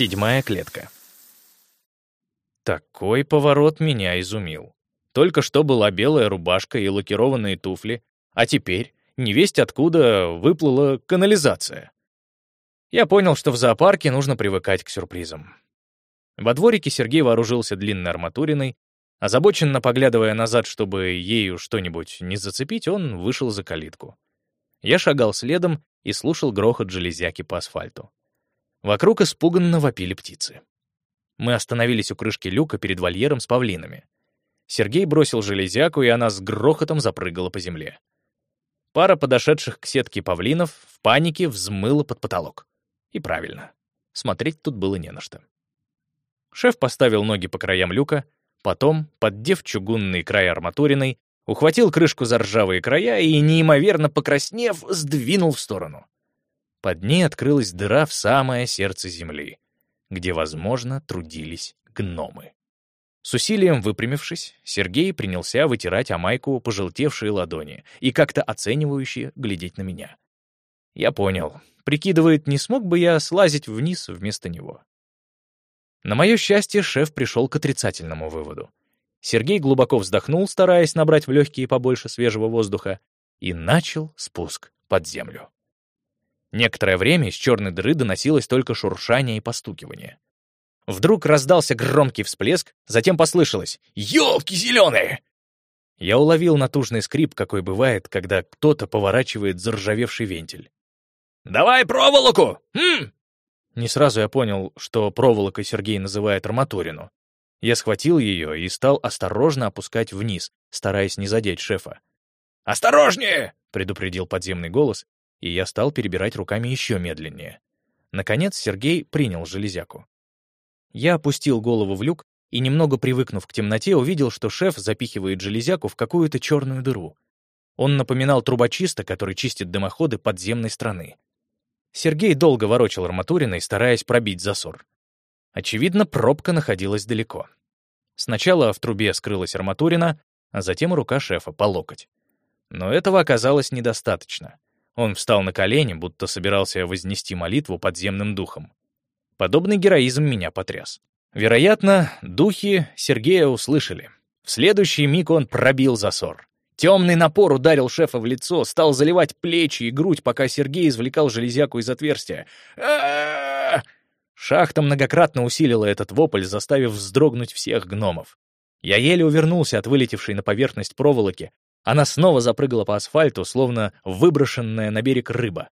Седьмая клетка. Такой поворот меня изумил. Только что была белая рубашка и лакированные туфли, а теперь невесть откуда выплыла канализация. Я понял, что в зоопарке нужно привыкать к сюрпризам. Во дворике Сергей вооружился длинной арматуриной, озабоченно поглядывая назад, чтобы ею что-нибудь не зацепить, он вышел за калитку. Я шагал следом и слушал грохот железяки по асфальту. Вокруг испуганно вопили птицы. Мы остановились у крышки люка перед вольером с павлинами. Сергей бросил железяку, и она с грохотом запрыгала по земле. Пара подошедших к сетке павлинов в панике взмыла под потолок. И правильно. Смотреть тут было не на что. Шеф поставил ноги по краям люка, потом, поддев чугунный край арматуриной, ухватил крышку за ржавые края и, неимоверно покраснев, сдвинул в сторону. Под ней открылась дыра в самое сердце земли, где, возможно, трудились гномы. С усилием выпрямившись, Сергей принялся вытирать о майку пожелтевшие ладони и как-то оценивающе глядеть на меня. Я понял. Прикидывает, не смог бы я слазить вниз вместо него. На мое счастье, шеф пришел к отрицательному выводу. Сергей глубоко вздохнул, стараясь набрать в легкие побольше свежего воздуха, и начал спуск под землю. Некоторое время из черной дыры доносилось только шуршание и постукивание. Вдруг раздался громкий всплеск, затем послышалось «Елки зеленые!». Я уловил натужный скрип, какой бывает, когда кто-то поворачивает заржавевший вентиль. «Давай проволоку! Хм!» Не сразу я понял, что проволокой Сергей называет арматурину. Я схватил ее и стал осторожно опускать вниз, стараясь не задеть шефа. «Осторожнее!» — предупредил подземный голис, и я стал перебирать руками еще медленнее. Наконец Сергей принял железяку. Я опустил голову в люк и, немного привыкнув к темноте, увидел, что шеф запихивает железяку в какую-то черную дыру. Он напоминал трубочиста, который чистит дымоходы подземной страны. Сергей долго ворочал арматуриной, стараясь пробить засор. Очевидно, пробка находилась далеко. Сначала в трубе скрылась арматурина, а затем рука шефа по локоть. Но этого оказалось недостаточно. Он встал на колени, будто собирался вознести молитву подземным духом. Подобный героизм меня потряс. Вероятно, духи Сергея услышали. В следующий миг он пробил засор. Темный напор ударил шефа в лицо, стал заливать плечи и грудь, пока Сергей извлекал железяку из отверстия. Шахта многократно усилила этот вопль, заставив вздрогнуть всех гномов. Я еле увернулся от вылетевшей на поверхность проволоки, она снова запрыгала по асфальту, словно выброшенная на берег рыба.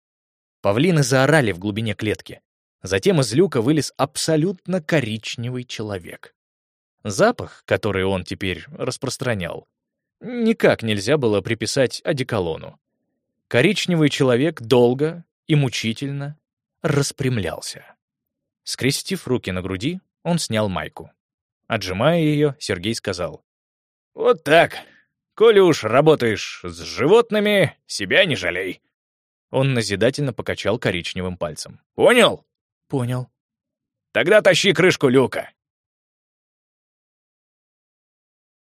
Павлины заорали в глубине клетки. Затем из люка вылез абсолютно коричневый человек. Запах, который он теперь распространял, никак нельзя было приписать одеколону. Коричневый человек долго и мучительно распрямлялся. Скрестив руки на груди, он снял майку. Отжимая ее, Сергей сказал. «Вот так. Коли уж работаешь с животными, себя не жалей». Он назидательно покачал коричневым пальцем. «Понял?» «Понял». «Тогда тащи крышку люка.